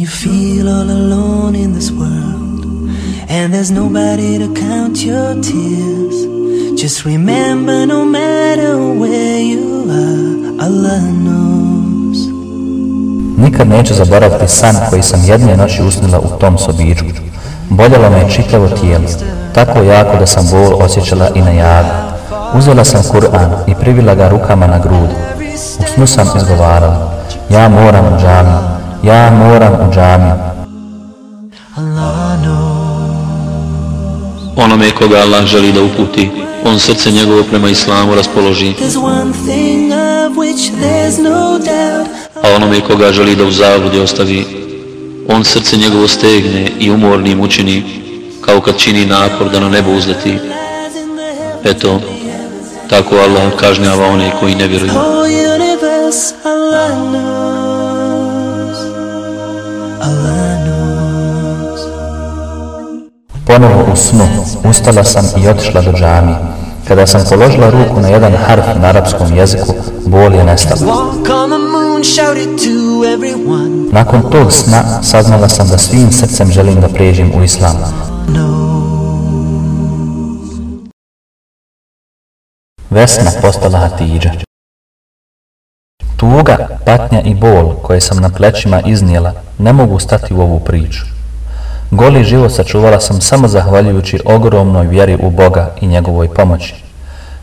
When you feel all alone in this world And there's nobody to count your tears Just remember no matter where you are Allah knows Nikad neću zaboraviti san koji sam jedne noći usnila u tom sobičku. Boljalo me čitavo tijelo, tako jako da sam bol osjećala i na jagu. Uzela sam Kur'an i privila ga rukama na grudi. U snu sam izgovarala, ja moram u džamiju, ja moram u džamiju. Onome koga Allah želi da uputi, on srce njegovo prema islamu raspoloži. A onome koga želi da u zavrdi ostavi, on srce njegovo stegne i umornim učini, kao kad čini napor da na nebo uzleti. Eto, tako Allah kažnjava one koji ne vjeruju. Ponovo u snu ustala sam i otišla do džamije. Kada sam položila ruku na jedan harf na arapskom jeziku, bol je nestala. Nakon tog sna saznala sam da svim srcem želim da pređem u islam. Vesna postala Hatidža. Tuga, patnja i bol koje sam na plećima iznijela ne mogu stati u ovu priču. Goli život sačuvala sam samo zahvaljujući ogromnoj vjeri u Boga i njegovoj pomoći.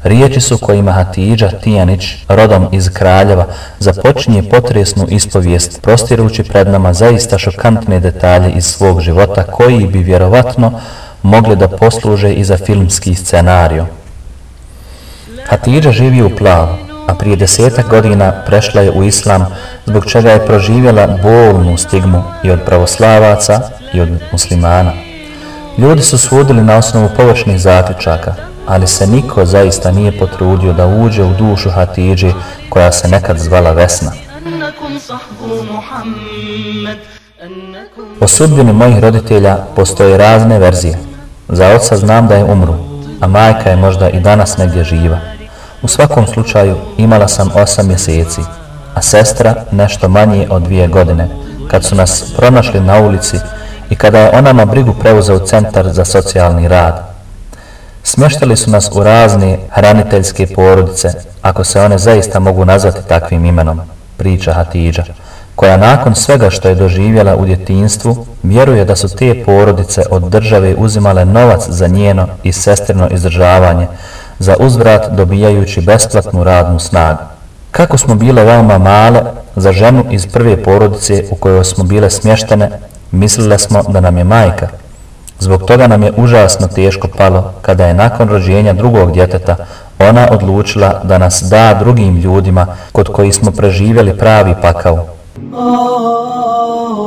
Riječi su kojima Hatidža Tijanić, rodom iz Kraljeva, započinje potresnu ispovijest, prostirujući pred nama zaista šokantne detalje iz svog života koji bi vjerovatno mogli da posluže i za filmski scenario. Hatidža živi u Plavu, a prije desetak godina prešla je u islam zbog čega je proživjela bolnu stigmu i od pravoslavaca i od muslimana. Ljudi su svodili na osnovu površnih zatečaka, ali se niko zaista nije potrudio da uđe u dušu Hatidži koja se nekad zvala Vesna. O sudbini mojih roditelja postoje razne verzije. Za oca znam da je umru, a majka je možda i danas negdje živa. U svakom slučaju imala sam osam mjeseci, a sestra nešto manje od dvije godine, kad su nas pronašli na ulici i kada je ona na brigu preuzeo centar za socijalni rad. Smještali su nas u razne hraniteljske porodice, ako se one zaista mogu nazvati takvim imenom, priča Hatidža, koja nakon svega što je doživjela u djetinstvu, vjeruje da su te porodice od države uzimale novac za njeno i sestrino izdržavanje, za uzvrat dobijajući besplatnu radnu snagu. Kako smo bile veoma male, za ženu iz prve porodice u kojoj smo bile smještene, mislile smo da nam je majka. Zbog toga nam je užasno teško palo kada je nakon rođenja drugog djeteta ona odlučila da nas da drugim ljudima kod koji smo preživjeli pravi pakao. Oh,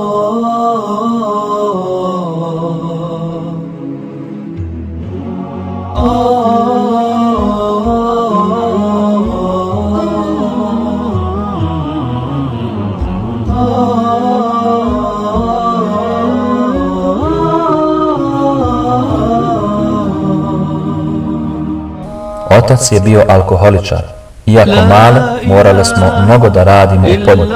Otac je bio alkoholičar. Iako male, morale smo mnogo da radimo u polju,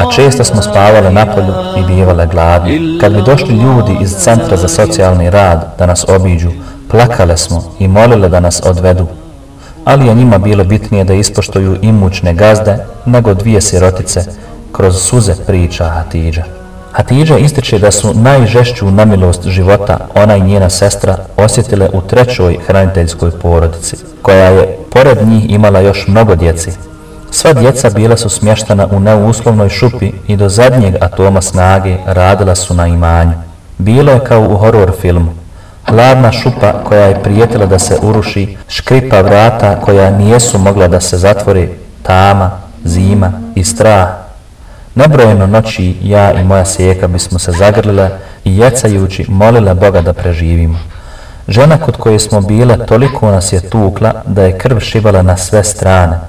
a često smo spavale na polju i bivale gladni. Kad bi došli ljudi iz Centra za socijalni rad da nas obiđu, plakale smo i molile da nas odvedu. Ali je njima bilo bitnije da ispoštuju imućne gazde nego dvije sirotice kroz suze priča Hatidža. Hatidža ističe da su najžešću namilost života ona i njena sestra osjetile u trećoj hraniteljskoj porodici, koja je pored njih imala još mnogo djeci. Sva djeca bila su smještena u neuslovnoj šupi i do zadnjeg atoma snage radila su na imanju. Bilo je kao u horror filmu. Hladna šupa koja je prijetila da se uruši, škripa vrata koja nijesu mogla da se zatvore, tama, zima i strah Nebrojeno noći ja i moja sjeka bismo se zagrlile i jecajući molile Boga da preživimo. Žena kod koje smo bile toliko nas je tukla da je krv šivala na sve strane.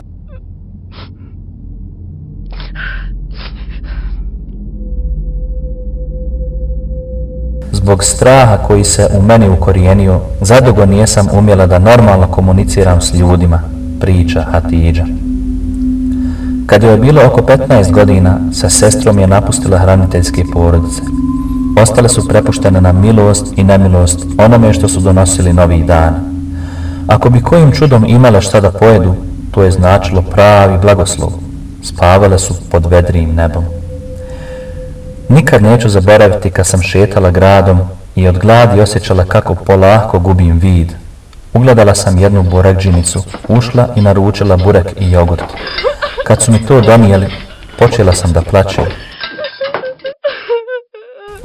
Zbog straha koji se u meni ukorijenio, zadugo nijesam umjela da normalno komuniciram s ljudima, priča Hatidža. Kad joj je bilo oko 15 godina, sa sestrom je napustila hraniteljske porodice. Ostale su prepuštene na milost i nemilost onome što su donosili novih dana. Ako bi kojim čudom imale šta da pojedu, to je značilo pravi blagoslov. Spavale su pod vedrim nebom. Nikad neću zaboraviti kad sam šetala gradom i od gladi osjećala kako polako gubim vid. Ugledala sam jednu burekđinicu, ušla i naručila burek i jogurt. Kad su mi to donijeli, počela sam da plaćem.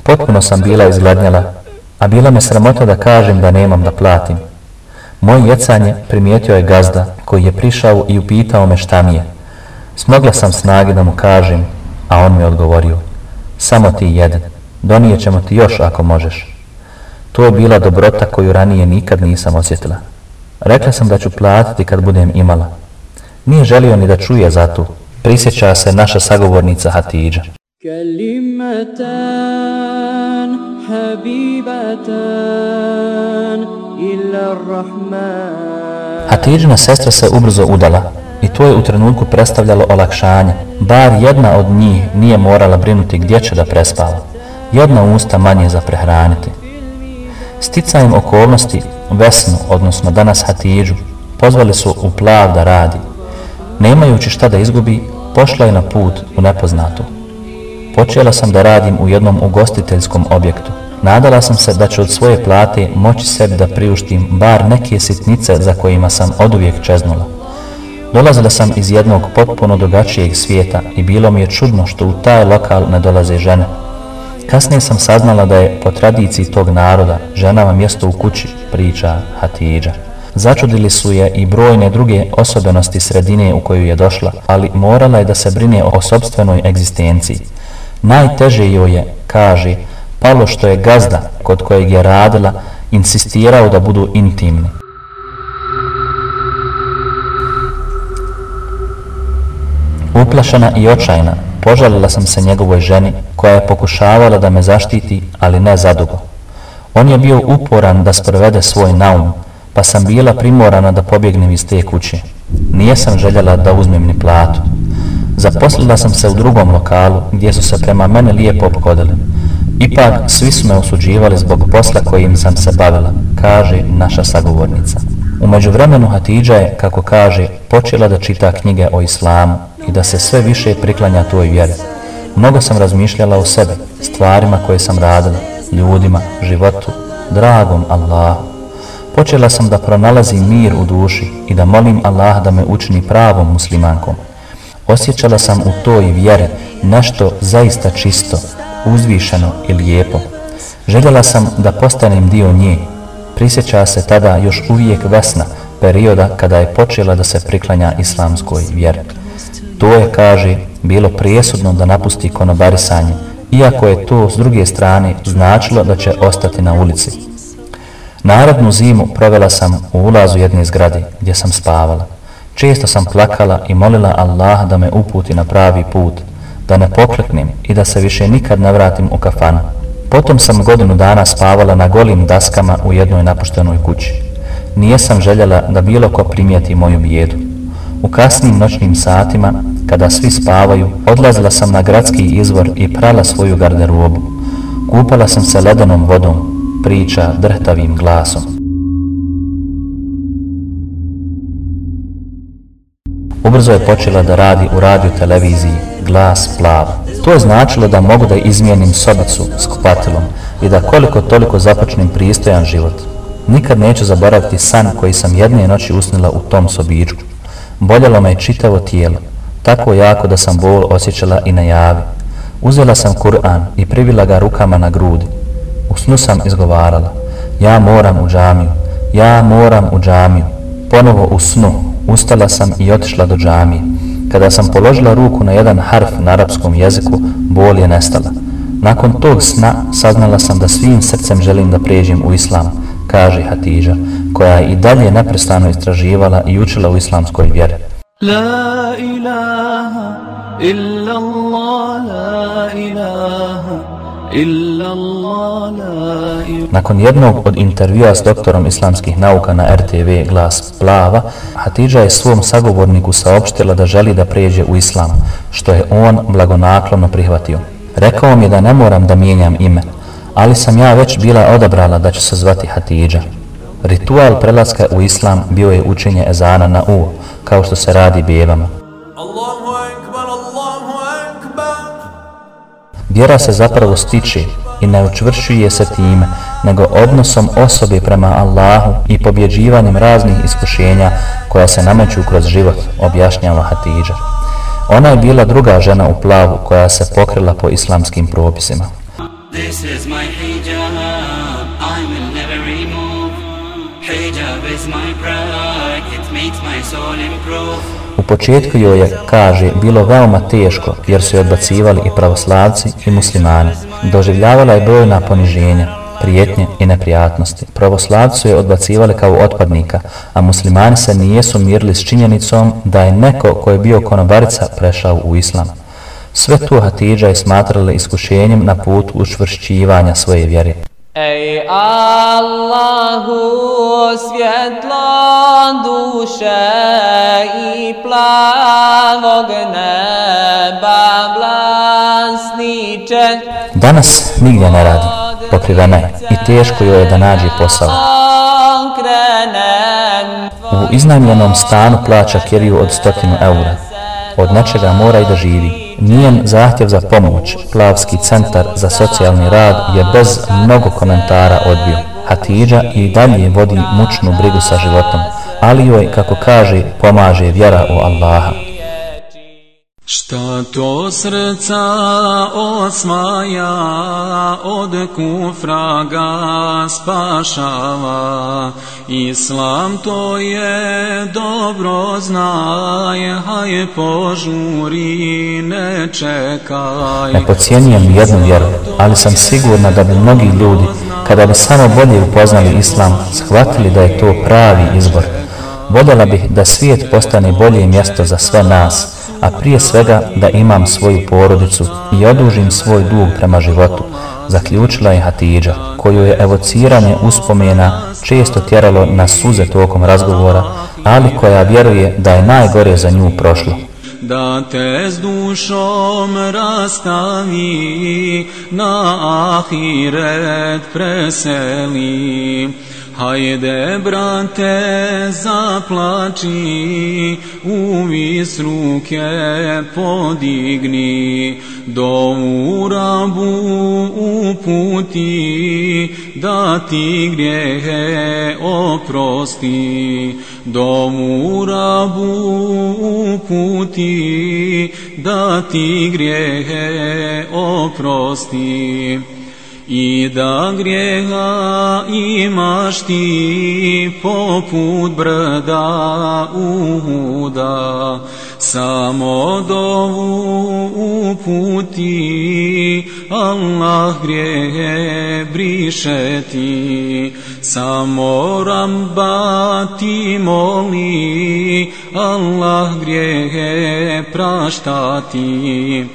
Potpuno sam bila izgladnjala, a bila me sramota da kažem da nemam da platim. Moj jecanje primijetio je gazda koji je prišao i upitao me šta mi je. Smogla sam snage da mu kažem, a on mi odgovorio. Samo ti jedan, donijet ćemo ti još ako možeš. To je bila dobrota koju ranije nikad nisam osjetila. Rekla sam da ću platiti kad budem imala. Nije želio ni da čuje za to. Prisjeća se naša sagovornica Hatidža. Kalimatan habibatan illa rahman Hatidžina sestra se ubrzo udala i to je u trenutku predstavljalo olakšanje. Bar jedna od njih nije morala brinuti gdje će da prespava. Jedna usta manje za prehraniti. Sticajem okolnosti Vesnu, odnosno danas Hatidžu, pozvali su u plav da radi. Nemajući šta da izgubi, pošla je na put u nepoznatu. Počela sam da radim u jednom ugostiteljskom objektu. Nadala sam se da ću od svoje plate moći sebi da priuštim bar neke sitnice za kojima sam oduvijek čeznula. Dolazila sam iz jednog potpuno drugačijeg svijeta i bilo mi je čudno što u taj lokal ne dolaze žene. Kasnije sam saznala da je po tradiciji tog naroda ženama mjesto u kući, priča Hatidža. Začudili su je i brojne druge osobenosti sredine u koju je došla, ali morala je da se brine o sobstvenoj egzistenciji. Najteže joj je, kaže, palo što je gazda kod kojeg je radila insistirao da budu intimni. Uplašena i očajna, požalila sam se njegovoj ženi koja je pokušavala da me zaštiti, ali ne zadugo. On je bio uporan da sprovede svoj naum, pa sam bila primorana da pobjegnem iz te kuće. Nije sam željela da uzmem ni platu. Zaposlila sam se u drugom lokalu gdje su se prema mene lijepo obhodili. Ipak svi su me osuđivali zbog posla kojim sam se bavila, kaže naša sagovornica. Umeđu vremenu Hatidža je, kako kaže, počela da čita knjige o islamu i da se sve više priklanja toj vjeri. Mnogo sam razmišljala o sebi, stvarima koje sam radila, ljudima, životu, dragom Allahu. Počela sam da pronalazim mir u duši i da molim Allah da me učini pravom muslimankom. Osjećala sam u toj vjere nešto zaista čisto, uzvišeno i lijepo. Željela sam da postanem dio nje. Prisjeća se tada još uvijek vesna perioda kada je počela da se priklanja islamskoj vjeri. To je, kaže, bilo prijesudno da napusti konobarisanje, iako je to s druge strane značilo da će ostati na ulici. Narodnu zimu provela sam u ulazu jedne zgrade gdje sam spavala. Često sam plakala i molila Allaha da me uputi na pravi put, da ne pokleknem i da se više nikad ne vratim u kafanu. Potom sam godinu dana spavala na golim daskama u jednoj napuštenoj kući. Nije sam željela da bilo ko primijeti moju bijedu. U kasnim noćnim satima, kada svi spavaju, odlazila sam na gradski izvor i prala svoju garderobu. Kupala sam se ledenom vodom, priča drhtavim glasom. Ubrzo je počela da radi u radio televiziji Glas Plav. To je značilo da mogu da izmijenim sobicu s kupatilom i da koliko toliko započnem pristojan život. Nikad neću zaboraviti san koji sam jedne noći usnila u tom sobičku. Boljalo me je čitavo tijelo, tako jako da sam bol osjećala i na javi. Uzela sam Kur'an i privila ga rukama na grudi. U snu sam izgovarala. Ja moram u džamiju. Ja moram u džamiju. Ponovo u snu. Ustala sam i otišla do džamije. Kada sam položila ruku na jedan harf na arapskom jeziku, bol je nestala. Nakon tog sna saznala sam da svim srcem želim da pređem u islam, kaže Hatiža, koja je i dalje neprestano istraživala i učila u islamskoj vjeri. La ilaha illa Allah, la ilaha illa Allah. Nakon jednog od intervjua s doktorom islamskih nauka na RTV Glas Plava, Hatidža je svom sagovorniku saopštila da želi da pređe u islam, što je on blagonaklono prihvatio. Rekao mi je da ne moram da mijenjam ime, ali sam ja već bila odabrala da ću se zvati Hatidža. Ritual prelaska u islam bio je učenje ezana na u, kao što se radi bijevama. Allah Vjera se zapravo stiče i ne učvršuje se time, nego odnosom osobe prema Allahu i pobjeđivanjem raznih iskušenja koja se nameću kroz život, objašnjava Hatidža. Ona je bila druga žena u plavu koja se pokrila po islamskim propisima. This is my početku joj je, kaže, bilo veoma teško jer su je odbacivali i pravoslavci i muslimani. Doživljavala je brojna poniženja, prijetnje i neprijatnosti. Pravoslavci su je odbacivali kao otpadnika, a muslimani se nijesu mirili s činjenicom da je neko ko je bio konobarica prešao u islam. Sve to Hatidža je smatrala iskušenjem na put učvršćivanja svoje vjere. Ej Allahu svjetlo duše i plavog neba vlasniče Danas nigdje ne radi, pokrivena je i teško joj je da nađe posao. U iznajmljenom stanu plaća kiriju od stotinu eura. Od nečega mora i da živi. Njen zahtjev za pomoć, Plavski centar za socijalni rad je bez mnogo komentara odbio. Hatidža i dalje vodi mučnu brigu sa životom, ali joj, kako kaže, pomaže vjera u Allaha. Šta to srca osmaja od kufra ga spašava. Islam to je dobro znaj Haj požuri ne čekaj. Ne pocijenjujem jednu vjeru, ali sam sigurna da bi mnogi ljudi, kada bi samo bolje upoznali Islam, shvatili da je to pravi izbor. Voljela bih da svijet postane bolje mjesto za sve nas, a prije svega da imam svoju porodicu i odužim svoj dug prema životu, zaključila je Hatidža, koju je evociranje uspomena često tjeralo na suze tokom razgovora, ali koja vjeruje da je najgore za nju prošlo. da te s dušom rastavi na ahiret preseli. Hajde, brate, zaplači, uvis ruke podigni, do urabu uputi, da ti grijehe oprosti. Do urabu uputi, da ti grijehe oprosti. I da grijeha imaš ti poput brda uhuda, samo dovu uputi, Allah grijehe briše ti. Samo ramba ti moli, Allah grijehe prašta ti.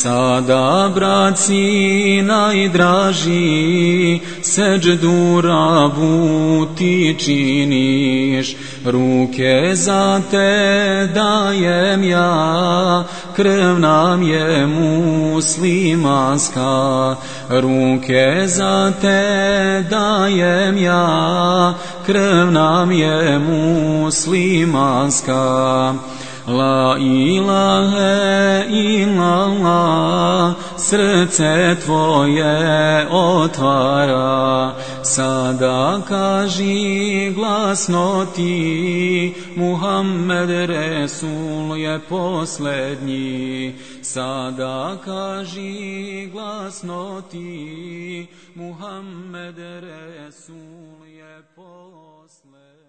Sada, braci najdraži, seđdu rabu ti činiš, ruke za te dajem ja, krv nam je muslimanska, ruke za te dajem ja, krv nam je muslimanska. La ilahe illallah, srce tvoje otvara, sada kaži glasno ti, Muhammed Resul je posljednji. Sada kaži glasno ti, Muhammed Resul je posljednji.